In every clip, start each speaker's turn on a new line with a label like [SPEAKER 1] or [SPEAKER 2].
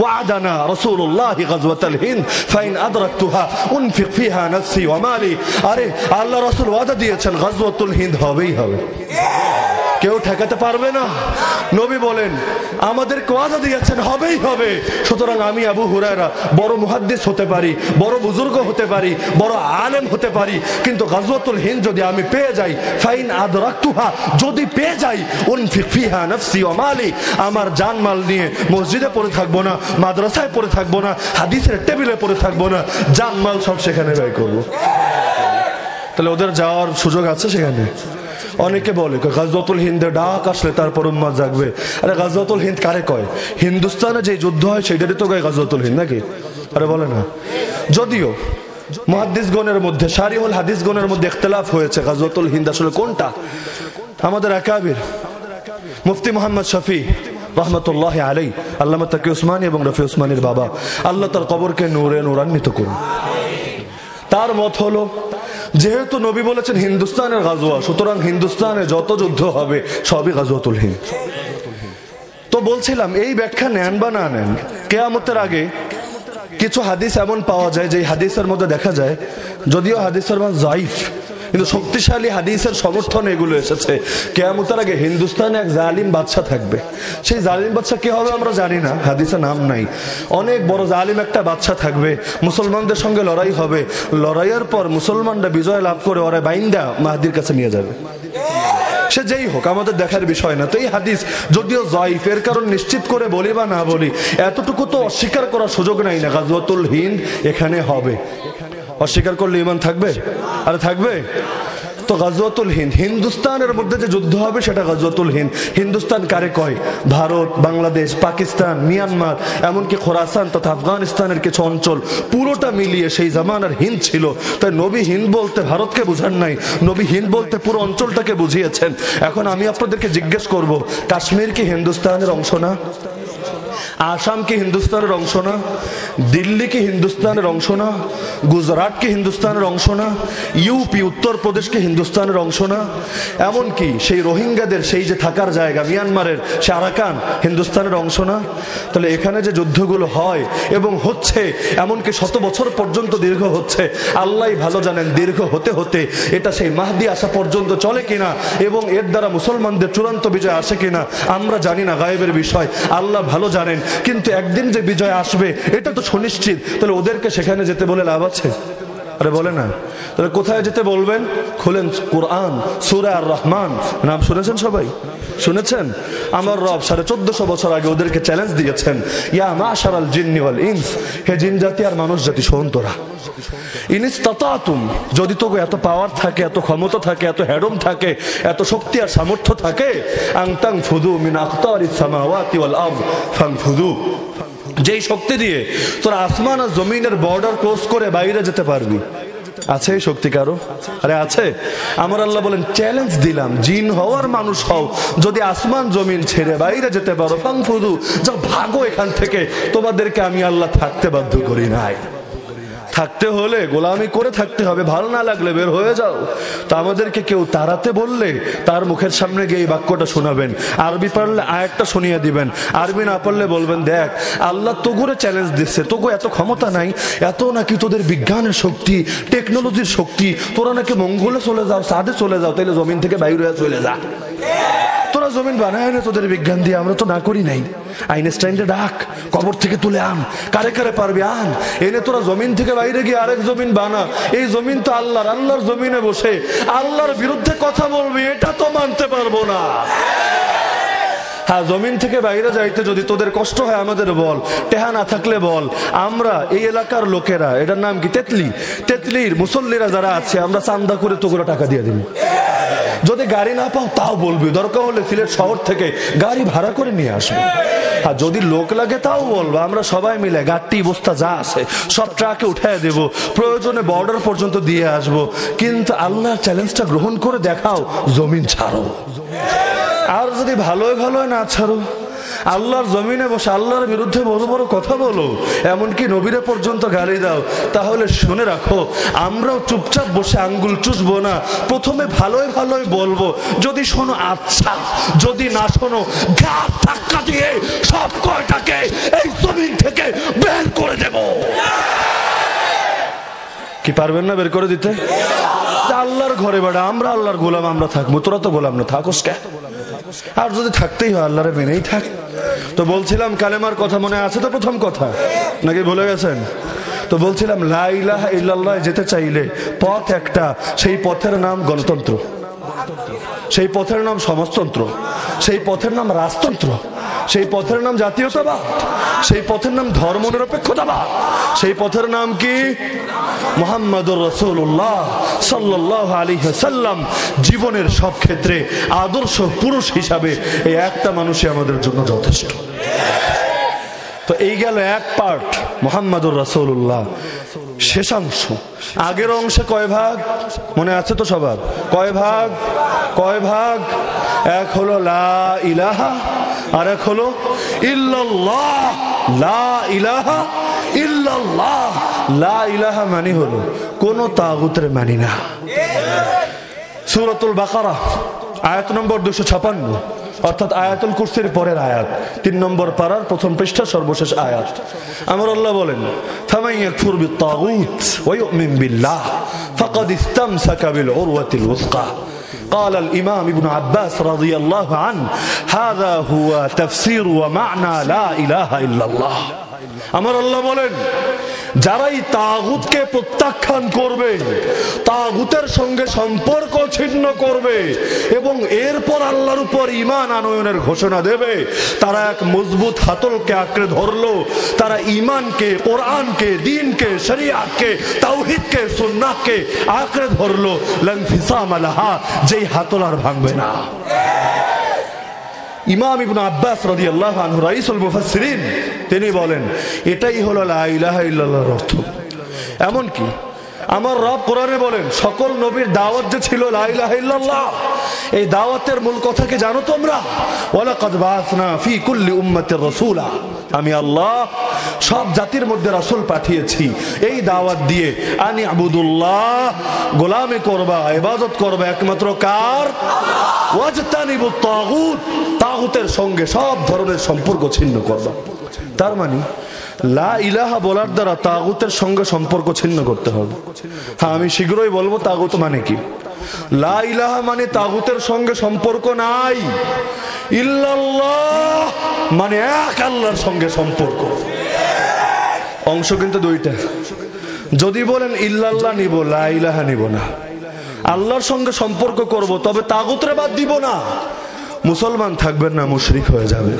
[SPEAKER 1] وعدنا رسول الله غزوة الهند فإن أدركتها أنفق فيها نفسي ومالي أري الله رسول وعد ديتشن غزوة الهند هوي هوي কেউ ঠেকাতে পারবে না। নবী বলেন, আমাদের ওয়াদা দিয়েছেন, হবেই হবে। সুতরাং আমি আবু হুরায়রা বড় মুহাদ্দিস হতে পারি, বড় বুজুর্গ হতে পারি, বড় আলেম হতে পারি। কিন্তু গাজওয়াতুল হিন্দ যদি আমি পেয়ে যাই, ফাইন আদরাক্তুহা যদি পেয়ে যাই, উনফিক ফিহা নফসি ওয়া মালি। আমার জানমাল নিয়ে মসজিদে পড়ে থাকব না, মাদ্রাসায় পড়ে থাকব না, হাদিসের টেবিলে পড়ে থাকব না, জানমাল সব সেখানে ব্যয় করব। তাহলে ওদের যাওয়ার সুযোগ আছে সেখানে? অনেকে বলে গাজওয়াতুল হিন্দে, ডাক আসলে তারপর উম্মাদ জাগবে। আরে, গাজওয়াতুল হিন্দ কারে কয়? হিন্দুস্তানে যে যুদ্ধ হয় সেটারই তো কয় গাজওয়াতুল হিন্দ নাকি? আরে, বলে না। যদিও মহাদিসগণের মধ্যে সারিহুল হাদিসগণের মধ্যে ইখতলাফ হয়েছে গাজওয়াতুল হিন্দ আসলে কোনটা? আমাদের একাবির মুফতি মোহাম্মদ শফি রহমতুল্লাহ আলাই আল্লামা তাকি উসমানী এবং রফি উসমানীর বাবা। আল্লাহ তার কবরকে নূরে নূরান্বিত করুন। তার মত হলো যেহেতু নবী বলেছেন হিন্দুস্তানের গাজোয়া সুতরাং হিন্দুস্তানে যত যুদ্ধ হবে, সবই গাজুয়াতুল হিন্দ। তো বলছিলাম, এই ব্যাখ্যা নেন বা না নেন, কেয়ামতের আগে কিছু হাদিস এমন পাওয়া যায় যে হাদিসের মধ্যে দেখা যায়, যদিও হাদিসের মান জাইফ কিন্তু শক্তিশালী হাদিসের সমর্থনে এগুলো এসেছে। কেয়ামতের আগে হিন্দুস্তানে এক জালিম বাদশা থাকবে। সেই জালিম বাদশা কি হবে আমরা জানি না, হাদিসে নাম নাই। অনেক বড় জালিম একটা বাদশা থাকবে, মুসলমানদের সঙ্গে লড়াই হবে। লড়াইয়ের পর মুসলমানরা বিজয় লাভ করে ওরা বাইন্দা মাহাদির কাছে নিয়ে যাবে। সে যেই হোক, আমাদের দেখার বিষয় না। তো এই হাদিস যদিও জয়ফ এর কারণ নিশ্চিত করে বলি বা না বলি, এতটুকু তো অস্বীকার করার সুযোগ নাই না। গাজওয়াতুল হিন্দ এখানে হবে। অস্বীকার করলে ইমান থাকবে? আরে থাকবে? তো গাজওয়াতুল হিন্দ, হিন্দুস্তানের মধ্যে যে যুদ্ধ হবে সেটা গাজওয়াতুল হিন্দ। হিন্দুস্তান কারে কয়? ভারত, বাংলাদেশ, পাকিস্তান, মিয়ানমার, এমনকি খোরাসান তথা আফগানিস্তানের কিছু অঞ্চল, পুরোটা মিলিয়ে সেই জামানার হিন্দ ছিল। তাই নবী হিন্দ বলতে ভারতকে বুঝান নাই। নবী হিন্দ বলতে পুরো অঞ্চলটাকে বুঝিয়েছেন। এখন আমি আপনাদেরকে জিজ্ঞেস করব, কাশ্মীর কি হিন্দুস্তানের অংশ না? আসাম কি হিন্দুস্তানের অংশ না? দিল্লি কি হিন্দুস্তানের অংশ না? গুজরাট কি হিন্দুস্তানের অংশ না? ইউপি উত্তরপ্রদেশ কি হিন্দুস্তানের অংশ না? এমনকি সেই রোহিঙ্গাদের সেই যে থাকার জায়গা, মিয়ানমারের সে আরাকান হিন্দুস্তানের অংশ না? তাহলে এখানে যে যুদ্ধগুলো হয় এবং হচ্ছে, এমনকি শত বছর পর্যন্ত দীর্ঘ হচ্ছে আল্লাহ ভালো জানেন দীর্ঘ হতে হতে এটা সেই মাহদি আসা পর্যন্ত চলে কিনা এবং এর দ্বারা মুসলমানদের চূড়ান্ত বিজয় আসে কিনা, আমরা জানি না, গায়েবের বিষয়। আল্লাহ ভালো জানেন কিন্তু একদিন যে বিজয় আসবে, এটা তো সুনিশ্চিত। তাহলে ওদেরকে সেখানে যেতে বলে লাভ আছে? আরে বলে না। তাহলে কোথায় যেতে বলবেন? খুলেন কোরআন, সুরা আর রহমান নাম শুনেছেন সবাই? শুনেছেন? আমার রব সাড়ে চোদ্দশো বছর আগে ওদেরকে চ্যালেঞ্জ দিয়েছেন, ইয়া মা সারাল জিন্নি ওয়াল ইনস, হে জিন জাতি আর মানুষ জাতি, শোন তোরা। ইনিস তাতাতুম যদি তো এত পাওয়ার থাকে, এত ক্ষমতা থাকে, এত হ্যাডম থাকে, এত শক্তি আর সামর্থ্য থাকে আংতাং ফুদু মিন আখতারিস সামাওয়াতি ওয়াল আরদ ফানফুদু যেই শক্তি দিয়ে তোর আসমান আর জমিনের বর্ডার ক্রস করে বাইরে যেতে পারবি। আছে শক্তি কারও? আরে আছে। আমার আল্লাহ বলেন চ্যালেঞ্জ দিলাম। জিন হওয়ার মানুষ হও। যদি আসমান, জমিন ছেড়ে বাইরে যেতে পারো ফাংফুদু যা ভাগো এখান থেকে। তোমাদেরকে আমি আল্লাহ থাকতে বাধ্য করি নাই। থাকতে হলে গোলামি করে থাকতে হবে, ভালো না লাগলে বের হয়ে যাও। তা আমাদেরকে কেউ তাড়াতে বললে তার মুখের সামনে গিয়ে এই বাক্যটা শোনাবেন। আরবি পারলে আরেকটা শুনিয়ে দিবেন। আরবি না পারলে বলবেন, দেখ, আল্লাহ তোগুরে চ্যালেঞ্জ দিচ্ছে, তোগো এত ক্ষমতা নাই, এত নাকি তোদের বিজ্ঞানের শক্তি টেকনোলজির শক্তি, তোরা নাকি মঙ্গলে চলে যাও, সাদে চলে যাও, তাইলে জমিন থেকে বাইরে চলে যা। তোরা জমিন বানায় না তোদের বিজ্ঞান দিয়ে আমরা তো না করি নাই। আইনস্টাইনকে ডাক, কবর থেকে তুলে আন, কারে কারে পারবি আন? এনে তোরা জমিন থেকে বাইরে গিয়ে আরেক জমিন বানা। এই জমিন তো আল্লাহর আল্লাহর জমিনে বসে। আল্লাহর বিরুদ্ধে কথা বলবি, এটা তো মানতে পারব না। হ্যাঁ জমিন থেকে বাইরে যাইতে যদি তোদের কষ্ট হয় আমাদের বল, টেহা না থাকলে বল। আমরা, এই এলাকার লোকেরা, এটার নাম কি? তেতলি। তেতলির মুসল্লিরা যারা আছে, আমরা চান্দা করে তোগুলো টাকা দিয়ে দিব। যদি গাড়ি না পাও, তাও বলবি। দরকার হলে সিলেট শহর থেকে গাড়ি ভাড়া করে নিয়ে আসবে। আর যদি লোক লাগে, তাও বলব। আমরা সবাই মিলে গাড়টি বস্তা যা আছে, সব ট্রাকে উঠায় দেব। প্রয়োজনে বর্ডার পর্যন্ত দিয়ে আসব। কিন্তু আল্লাহর চ্যালেঞ্জটা গ্রহণ করে দেখাও, জমিন ছাড়ো। আর যদি ভালোই ভালোই না, ছাড়ো। আল্লাহর জমিনে বসে আল্লাহর বিরুদ্ধে বড় বড় কথা বলো, এমনকি নবীরে পর্যন্ত গালি দাও। তাহলে শুনে রাখো, আমরাও চুপচাপ বসে আঙ্গুল চুষবো না। প্রথমে ভালোই ভালোই বলব, যদি শোনো আচ্ছা যদি না শোনো ধাক্কা দিয়ে সব কয়টাকে এই জমিন থেকে বের করে দেব। কি পারবেন না বের করে দিতে? আল্লাহর ঘরে বেড়া, আমরা আল্লাহর গোলাম, আমরা থাকব। তোরা তো গোলাম না, থাকোস কে? আর যদি থাকতেই হয়, আল্লাহরে মেনেই থাক। তো বলছিলাম, কালেমার কথা মনে আছে তো প্রথম কথা? নাকি ভুলে গেছেন? তো বলছিলাম লাইলাহ ইল্লাল্লাহ যেতে চাইলে পথ একটা, সেই পথের নাম গণতন্ত্র। সেই পথের নাম সমাজতন্ত্র। সেই পথের নাম রাজতন্ত্র। সেই পথের নাম জাতীয়তাবাদ। সেই পথের নাম ধর্ম নিরপেক্ষতাবাদ সেই পথের নাম কি? মোহাম্মদুর রসুল্লাহ সাল্লাহ আলী সাল্লাম জীবনের সব ক্ষেত্রে আদর্শ পুরুষ হিসাবে এই একটা মানুষই আমাদের জন্য যথেষ্ট। তো এই গেল এক পার্ট মোহাম্মদুর রাসৌল্লাহ শেষাংশ। আগের অংশে কয় ভাগ? মনে আছে তো সবার? কয় ভাগ? কয় ভাগ? এক হলো লা ইলাহা আর এক হলো, ইল্লাল্লাহ, লা ইলাহা ইল্লাল্লাহ, লা ইলাহা মানে হলো, কোন তাগুতের মানি না। সুরতুল বাকারা, আয়াত নম্বর দুশো ছাপান্ন, অর্থাৎ আয়াতুল কুরসির পরের আয়াত, তিন নম্বর পাড়ার প্রথম পৃষ্ঠা, সর্বশেষ আয়াত। আমার আল্লাহ বলেন বিল্লাহ, ফাকাদ ইসতামসাকা বিল উরওয়াতিল উসকা। قال الإمام ابن عباس رضي الله عنه هذا هو تفسير ومعنى لا إله إلا الله আমার আল্লাহ বলেন যারাই তাগুতকে প্রত্যাখ্যান করবে, তাগুতের সঙ্গে সম্পর্ক ছিন্ন করবে এবং এরপর আল্লাহর উপর ইমান আনয়নের ঘোষণা দেবে, তারা এক মজবুত হাতলকে আঁকড়ে ধরলো, তারা ইমানকে কোরআনকে, দিনকে, শরিয়াতকে, তাওহিদকে, সুন্নাহকে আঁকড়ে ধরলো। লনফিসাম আলাহা যেই হাতল আর ভাঙবে না। ইমাম ইবনে আব্বাস রাদিয়াল্লাহু আনহু, রাইসুল মুফাসসিরিন, তিনি বলেন, এটাই হলো ইলাহা অর্থ। এমন কি আমার রব কোরআনে বলেন, সকল নবীর দাওয়াত যে ছিল লা ইলাহা এই দাওয়াতের মূল কথা কি জানো তোমরা? রাসূলা। আমি আল্লাহ সব জাতির মধ্যে রাসূল পাঠিয়েছি। এই দাওয়াত দিয়ে আনি আবুদুল্লাহ গোলামি করবা ইবাদত করবা একমাত্র কার? ওয়াজতানিবু তাগুত তাগুতের সঙ্গে সব ধরনের সম্পর্ক ছিন্ন করবা। তার মানে লা ইলাহা বলার দ্বারা তাগুতের সঙ্গে সম্পর্ক ছিন্ন করতে হবে। হ্যাঁ আমি শীঘ্রই বলব তাগুত মানে কি? লা ইলাহা মানে তাগুতের সঙ্গে সম্পর্ক নাই। ইল্লাল্লাহ মানে এক আল্লাহর সঙ্গে সম্পর্ক। অংশ কিন্তু দুইটা। যদি বলেন ইল্লাল্লাহ নিব, লা ইলাহা নিব না। আল্লাহর সঙ্গে সম্পর্ক করব, তবে তাগুতরে বাদ দিব না। মুসলমান থাকবেন না, মুশরিক হয়ে যাবে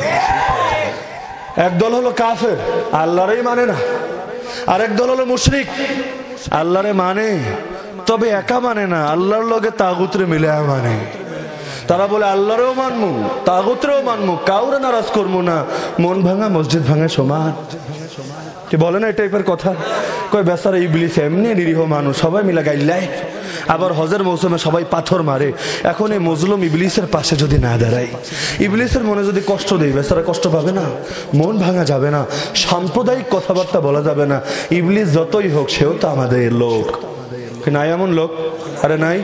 [SPEAKER 1] একদল হলো কাফের, আল্লাহরই মানে না। আরেক দল হলো মুশরিক, আল্লাহরে মানে। তবে একা মানে না, আল্লাহর লগে তাগুতরে মিলে মানে। তারা বলে, আল্লাহরেও মানমু, তাগুতরেও মানমু, কাউরে নারাজ করব না। মন ভাঙা, মসজিদ ভাঙা সমান। বলে না এই টাইপের কথা? কই বেচারা ইবলিস এমনি নিরীহ মানুষ, সবাই মিলে গাইল্লায়। আবার হজের মৌসুমে সবাই পাথর মারে। এখন এই মজলুম ইবলিসের পাশে যদি না দাঁড়ায়, ইবলিসের মনে যদি কষ্ট দেই বেচারা কষ্ট পাবে না? মন ভাঙা যাবে না। সাম্প্রদায়িক কথাবার্তা বলা যাবে না। ইবলিস যতই হোক, সেও তো আমাদের লোক। নাই এমন লোক? আরে নাই?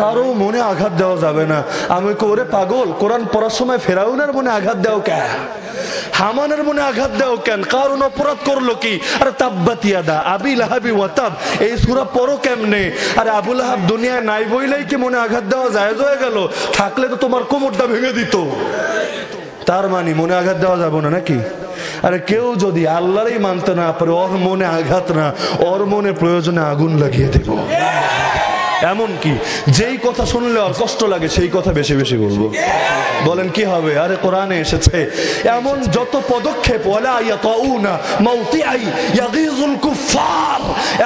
[SPEAKER 1] কারও মনে আঘাত দেওয়া যাবে না। আমি ওরে পাগল, কোরআন পড়ার সময় ফেরাউনের মনে আঘাত দেও কে হামানের মনে আঘাত দেও কেন? কারণ অপরাধ করল কি? আরে তাব্বাতিয়াদা আবি লাহাবি ওয়াতাব এই সুরা পড়ো কেমনে? আরে আবুল আহাব দুনিয়ায় নাই বইলেই কি মনে আঘাত দেওয়া যায় হয়ে গেল? থাকলে তো তোমার কোমরটা ভেঙে দিত। তার মানে মনে আঘাত দেওয়া যাবে না নাকি? আরে কেউ যদি আল্লাহরই মানতে না পারে, ওর মনে আঘাত না, ওর মনে প্রয়োজনে আগুন লাগিয়ে দেব। এমন কি যেই কথা শুনলে আর কষ্ট লাগে, সেই কথা বেশি বেশি বলব। বলেন, কি হবে? আরে, কোরআনে এসেছে, এমন যত পদক্ষেপ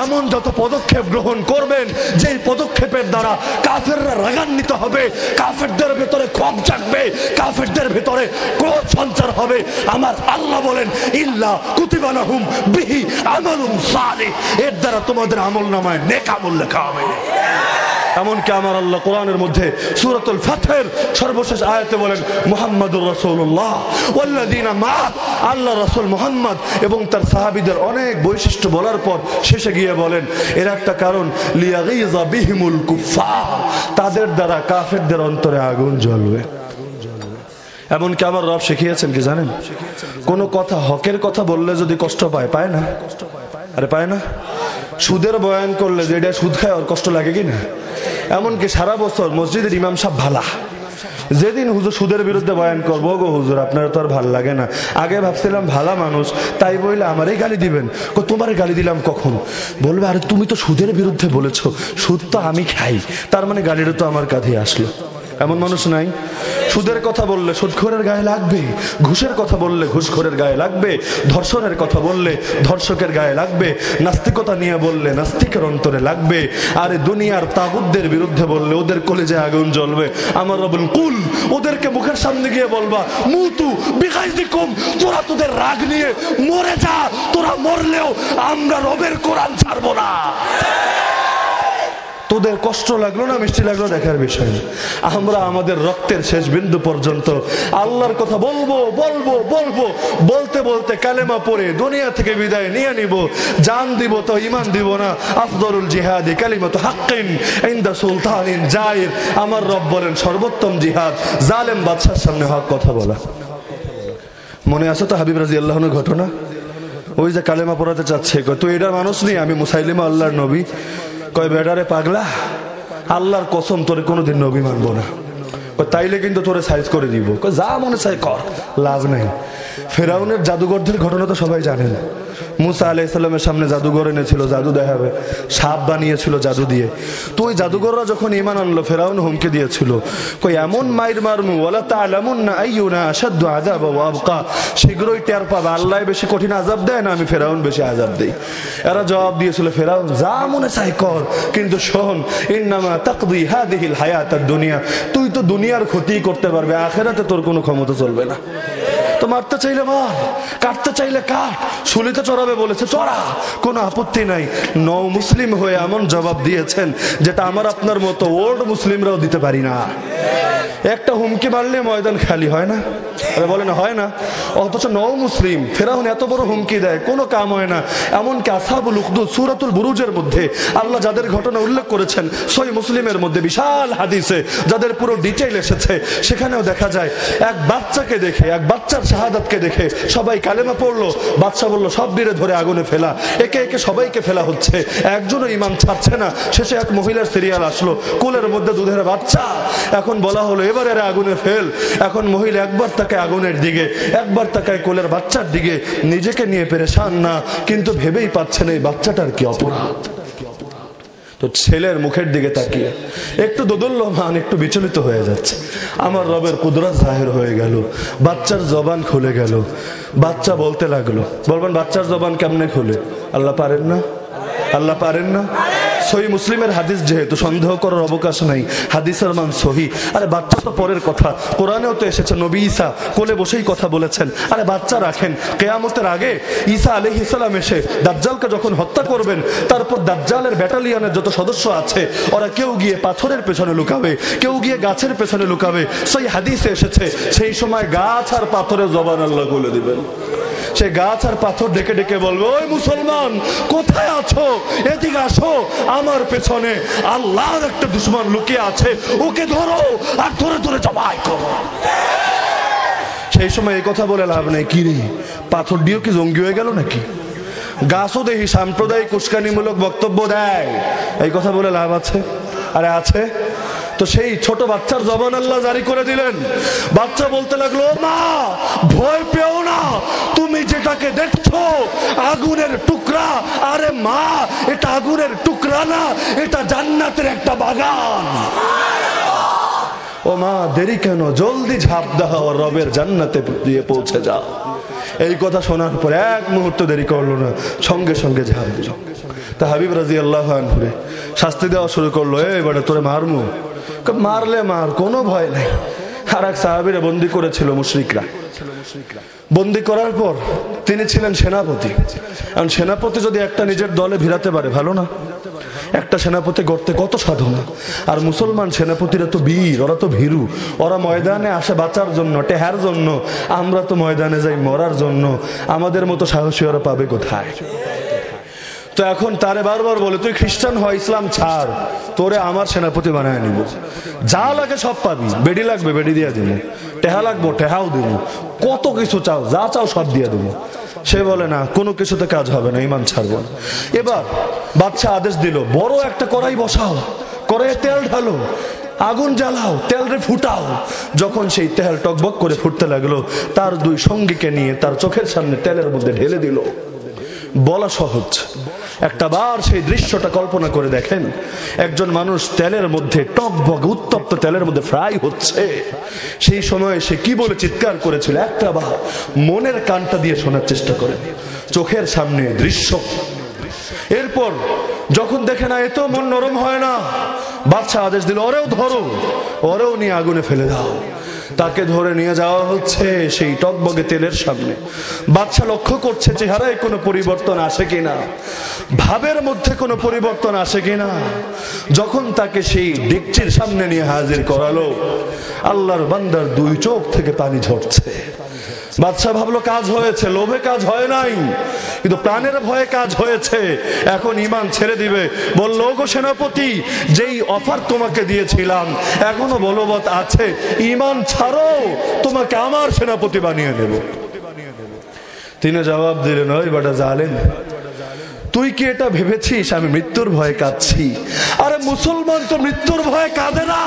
[SPEAKER 1] এমন যত পদক্ষেপ গ্রহণ করবেন, যেই পদক্ষেপের দ্বারা কাফেররা রাগান্বিত হবে, কাফেরদের ভেতরে ক্ষোভ জাগবে, কাফেরদের ভেতরে ক্রোধ সঞ্চার হবে। আমার আল্লাহ বলেন, ইল্লা কুতিবানাহুম বিহি আমালুম সালিহ। এর দ্বারা তোমাদের আমল নামায় নেক আমল লেখা হবে। এমনকি আমার আল্লাহ কোরআনের মধ্যে সুরাতুল ফাতহের সর্বশেষ আয়াতে বলেন, মুহাম্মাদুর রাসূলুল্লাহ, ওয়াল্লাযিনা মা আল্লাহ রসুল মোহাম্মদ এবং তার সাহাবিদের অনেক বৈশিষ্ট্য বলার পর শেষে গিয়ে বলেন, এর একটা কারণ, লিয়াগিযা বিহিমুল কুফার তাদের দ্বারা কাফেরদের অন্তরে আগুন জ্বলবে। এমনকি আমার রব শিখিয়েছেন কি জানেন? কোনো কথা হকের কথা বললে যদি কষ্ট পায় পায় না। আরে পায় না। সুদের বয়ান করলে যে এটা সুদ খায়, ওর কষ্ট লাগে কি না? এমনকি সারা বছর মসজিদের ইমাম সাহেব ভালা। যেদিন হুজুর সুদের বিরুদ্ধে বয়ান করব গো হুজুর, আপনার তো আর ভালো লাগে না। আগে ভাবছিলাম ভালা মানুষ, তাই বললে আমারই গালি দিবেন। তোমার গালি দিলাম কখন? বলবে, আরে তুমি তো সুদের বিরুদ্ধে বলেছ, সুদ তো আমি খাই। তার মানে গালিটা তো আমার কাঁধে আসলো। এমন মানুষ নাই। সুদের কথা বললে সুদখোরের গায়ে লাগবে, ঘুষের কথা বললে ঘুষখোরের গায়ে লাগবে, ধর্ষণের কথা বললে ধর্ষকের গায়ে লাগবে, নাস্তিকতা নিয়ে বললে নাস্তিকের অন্তরে লাগবে, আরে দুনিয়ার তাগুদদের বিরুদ্ধে বললে ওদের কলেজে আগুন জ্বলবে। আমার রবুল কুল, ওদেরকে মুখের সামনে গিয়ে বলবা, মুতু বিকাইজি কম, তোরা তোদের রাগ নিয়ে মরে যা, তোরা মরলেও আমরা রবের কোরআন ছাড়বো না। তোদের কষ্ট লাগল না, মিষ্টি লাগল, দেখার বিষয় আমরা আমাদের রক্তের শেষ বিন্দু পর্যন্ত আল্লাহর কথা বলব বলব বলব। বলতে বলতে কালেমা পড়ে দুনিয়া থেকে বিদায় নিয়ে নিব, জান দিব তো ইমান দিব না। আফদরুল জিহাদি কালিমা তো হাক্কিন ইনদা সুলতানিন জায়ের আমার রব বলেন সর্বোত্তম জিহাদ। জালেম বাদশার সামনে হক কথা বলা। মনে আছে তো হাবিব রাজি আল্লাহনের ঘটনা? ওই যে কালেমা পড়াতে চাচ্ছে তুই এটা মানুষ নেই আমি মুসাইলিমা আল্লাহর নবী। কয়, বেটারে পাগলা? আল্লাহর কসম, তোরে কোনোদিন নবী মানবো না। তাইলে কিন্তু তোরে সাইজ করে দিব। যা মনে চাই কর, লাভ নাই। ফেরাউনের জাদুঘরদের ঘটনা তো সবাই জানেন। মুসা আলাহ ইসলামের সামনে জাদুঘর এনেছিল, জাদু দেখাবে। সাপ বানিয়েছিল জাদু দিয়ে। তো ওই জাদুঘররা যখন ইমান আনলো, ফেরাউন হুমকে দিয়েছিল। কই, এমন মাইর মারমু ওয়ালা তাআলামুন না আইয়ুনা আশাদ্দু আযাব ওয়া আবকা। শীঘ্রই টের পাবে, আল্লাহ বেশি কঠিন আযাব দেয় না, আমি ফেরাউন বেশি আযাব দেই। এরা জবাব দিয়েছিল, ফেরাউন, যা মনে চাই কর, কিন্তু শোন, ইন্নামা তাকদি হাদিহিল হায়াতাদ দুনিয়া তুই তো দুনিয়ার ক্ষতি করতে পারবে, আখেরাতে তোর কোনো ক্ষমতা চলবে না। তো মারতে চাইলে মার, কাটতে চাইলে কাট শুলিতে চড়াবে বলেছে, চড়া। কোনো আপত্তি নাই। নও মুসলিম হয়ে এমন জবাব দিয়েছেন, যেটা আমার আপনার মতো ওল্ড মুসলিমরাও দিতে পারি না। একটা হুমকি মারলে ময়দান খালি হয় না? বলে না হয় না। অথচ নও মুসলিম, ফেরাউন এত বড় হুমকি দেয়, কোনো কাম হয় না। এমনকি আসাবুল উকদুদ সুরাতুল বুরুজের মধ্যে আল্লাহ যাদের ঘটনা উল্লেখ করেছেন, সই মুসলিমের মধ্যে বিশাল হাদিসে যাদের পুরো ডিটেইল এসেছে, সেখানেও দেখা যায়, এক বাচ্চাকে দেখে, এক বাচ্চার শাহাদাতকে দেখে সবাই কালেমা পড়ল বাচ্চা বলল, সব বীরে ধরে আগুনে ফেলা। একে একে সবাইকে ফেলা হচ্ছে। একজনও ইমাম ছাড়ছে না। শেষে এক মহিলার সিরিয়াল আসলো, কোলের মধ্যে দুধের বাচ্চা। এখন বলা হলো এবার এরা আগুনে ফেল। এখন মহিলা একবার তাকে আগুনের দিকে, একবার তাকায় কোলের বাচ্চার দিকে। নিজেকে নিয়ে পেরেশান না, কিন্তু ভেবেই পাচ্ছেন এই বাচ্চাটার কি অপরাধ? তো ছেলের মুখের দিকে তাকিয়ে একটু দোদুল্যমান, একটু বিচলিত হয়ে যাচ্ছে। আমার রবের কুদরত জাহের হয়ে গেল, বাচ্চার জবান খুলে গেল। বাচ্চা বলতে লাগল, বলবেন, বাচ্চার জবান কেমনে খুলে? আল্লাহ পারেন না? আল্লাহ পারেন না? সহি মুসলিমের হাদিস যেহেতু, সন্দেহ করার অবকাশ নাই, হাদিসের মান সহি। আরে বাচ্চা তো পরের কথা। কোরআনেও তো এসেছে, নবী ঈসা কোলে বসেই কথা বলেছেন। আরে বাচ্চা রাখেন, কেয়ামতের আগে ঈসা আলহ ইসলাম এসে দাজ্জালকে যখন হত্যা করবেন, তারপর দাজ্জালের ব্যাটালিয়নের যত সদস্য আছে, ওরা কেউ গিয়ে পাথরের পেছনে লুকাবে, কেউ গিয়ে গাছের পেছনে লুকাবে। সেই হাদিসে এসেছে, সেই সময় গাছ আর পাথরের জবান আল্লাহ বলে দিবেন। সে গাছ আর পাথর ডেকে ডেকে বলবে, ওই মুসলমান, কোথায় আছো? এদিকে আসো, আমার পেছনে আল্লাহর একটা দুশ্মন লুকিয়ে আছে, ওকে ধরো আর ধরে ধরে জবাই করো। সেই সময় এই কথা বলে লাভ নেই। কি রে, পাথর দিয়েও কি জঙ্গি হয়ে গেল নাকি? গাছও দেখি সাম্প্রদায়িক উস্কানিমূলক বক্তব্য দেয়। এই কথা বলে লাভ আছে? আরে আছে। তো সেই ছোট বাচ্চার জবান আল্লাহ জারি করে দিলেন। বাচ্চা বলতে লাগল, মা, ভয় পেও না। তুমি যেটাকে দেখছ, আগুনের টুকরা। আরে মা, এটা আগুনের টুকরা না, এটা জান্নাতের একটা বাগান। ও মা, দেরি কেন? জলদি ঝাঁপ দাও রবের জান্নাতে দিয়ে পৌঁছে যাও। এই কথা শোনার পর এক মুহূর্ত দেরি করল না, সঙ্গে সঙ্গে ঝাঁপ দিল। তা হাবিব রাজি আল্লাহ শাস্তি দেওয়া শুরু করল এবারে তোরে মারমু। মারলে মার, কোনো ভয় নাই। আর এক সাহাবিরে বন্দি করেছিল মুশরিকরা। বন্দি করার পর তিনি ছিলেন সেনাপতি। কারণ সেনাপতি যদি একটা নিজের দলে ভিড়াতে পারে, ভালো না। একটা সেনাপতি গড়তে কত সাধনা। আর মুসলমান সেনাপতিরা তো বীর, ওরা তো ভীরু। ওরা ময়দানে আসে বাঁচার জন্য, টেহার জন্য। আমরা তো ময়দানে যাই মরার জন্য। আমাদের মতো সাহসী ওরা পাবে কোথায়? তো এখন তারে বারবার বলে, তুই খ্রিস্টান হয় ইসলাম ছাড়, তোরে আমার সেনাপতি বানায় নিব। যা লাগে সব পাবি, বেডি লাগবে, বেডি দিয়ে দিব, টেহা লাগবো, টেহাও দিব, কত কিছু চাও, যা চাও সব দিয়ে দেবো। সে বলে, না, কোনো কিছুতে কাজ হবে না, ইমান ছাড়বো এবার বাচ্চা আদেশ দিল, বড় একটা কড়াই বসাও, কড়াইয়ে তেল ঢালো, আগুন জ্বালাও তেল রে ফুটাও। যখন সেই তেল টকবক করে ফুটতে লাগল, তার দুই সঙ্গীকে নিয়ে তার চোখের সামনে তেলের মধ্যে ঢেলে দিল। বলা সহজ। একটা বার সেই দৃশ্যটা কল্পনা করে দেখেন, একজন মানুষ তেলের মধ্যে টকবক উত্তপ্ত তেলের মধ্যে ফ্রাই হচ্ছে। সেই সময় সে কি বলে চিৎকার করেছিল? একটা বার মনের কানটা দিয়ে শোনার চেষ্টা করেন চোখের সামনে দৃশ্য। এরপর যখন দেখে না এত মন নরম হয় না। বাচ্চা আদেশ দিল, ওরেও ধরো, ওরেও নিয়ে আগুনে ফেলে দাও। তাকে ধরে নিয়ে যাওয়া হচ্ছে সেই টকবগে তেলের সামনে। বাচ্চা লক্ষ্য করছে চেহারায় কোনো পরিবর্তন আসে কিনা। ভাবের মধ্যে কোনো পরিবর্তন আসে কিনা। যখন তাকে সেই ডেকচির সামনে নিয়ে হাজির করালো, আল্লাহর বান্দার দুই চোখ থেকে পানি ঝরছে। বাদশা ভাবলো, কাজ হয়েছে, লোভে কাজ হয় নাই। কিন্তু প্রাণের ভয়ে কাজ হয়েছে। এখন ইমান ছেড়ে দিবে। বলল গো সেনাপতি, যেই অফার তোমাকে দিয়েছিলাম, এখনও বলবৎ আছে। ইমান ছাড়ো, তোমাকে আমার সেনাপতি বানিয়ে দেব। তিনি জবাব দিলেন, ওই বাটা জালেন তুই কি এটা ভেবেছিস? আমি মৃত্যুর ভয়ে কাঁদছি। আরে, মুসলমান তো মৃত্যুর ভয়ে কাঁদে না।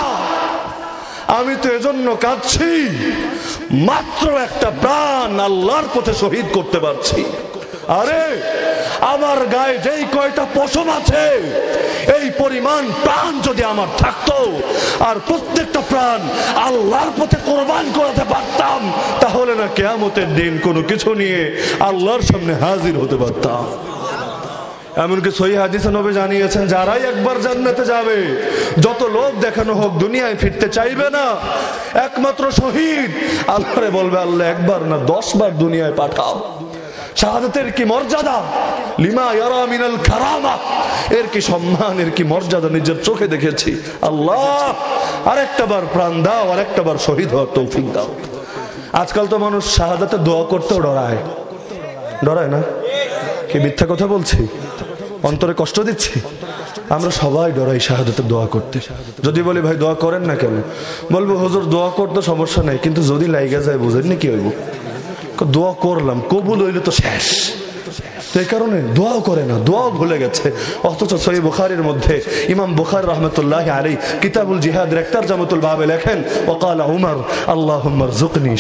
[SPEAKER 1] আমি তো এজন্য কাঁদছি। মাত্র একটা প্রাণ আল্লাহর পথে শহীদ করতে পারছি। আরে, আমার গায়ে যেই কয়টা পশম আছে, এই পরিমাণ প্রাণ যদি আমার থাকতো, আর প্রত্যেকটা প্রাণ আল্লাহর পথে কোরবান করাতে পারতাম, তাহলে না কেয়ামতের দিন কোনো কিছু নিয়ে আল্লাহর সামনে হাজির হতে পারতাম। এমনকি সহি হাদিসে নবী জানিয়েছেন, যারাই একবার জান্নাতে যাবে, যত লোক দেখানো হোক দুনিয়ায় ফিরতে চাইবে না, একমাত্র শহীদ। আল্লাহরে বলবে, আল্লাহ একবার না, দশ বার দুনিয়ায় পাঠাও। শাহাদাতের কি মর্যাদা? লিমা ইয়ারা মিনাল কারামা। এর কি সম্মান, এর কি মর্যাদা? নিজের চোখে দেখেছি। আল্লাহ, আরেকটা বার প্রাণ দাও, আরেকটা বার শহীদ হওয়ার তৌফিক দাও। আজকাল তো মানুষ শাহাদাতে দোয়া করতেও ডরায়। ডরায় না? কি মিথ্যা কথা বলছি? অন্তরে কষ্ট দিচ্ছি? আমরা সবাই ডরাই শাহাদতের দোয়া করতে। যদি বলি, ভাই, দোয়া করেন না কেন? বলব, হুজুর, দোয়া করতে সমস্যা নাই, কিন্তু যদি লাইগা যায় বুঝেন না কি হইব? দোয়া করলাম, কবুল হইলে তো শেষ। এই কারণে দোয়াও করে না, দোয়াও ভুলে গেছে। অথচ বুখারির মধ্যে ইমাম বুখার রহমতুল্লাহ আলী কিতাবুল বাবে লেখেন, ওকাল উমর জুকনি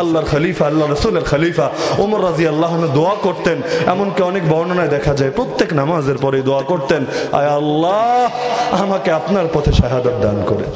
[SPEAKER 1] আল্লাহর খলিফা আল্লাহ রসুলের খলিফা ওমর রাজি আল্লাহ দোয়া করতেন। এমনকি অনেক বর্ণনায় দেখা যায়, প্রত্যেক নামাজের পরে দোয়া করতেন, আয় আল্লাহ, আমাকে আপনার পথে শাহাদাত দান করে।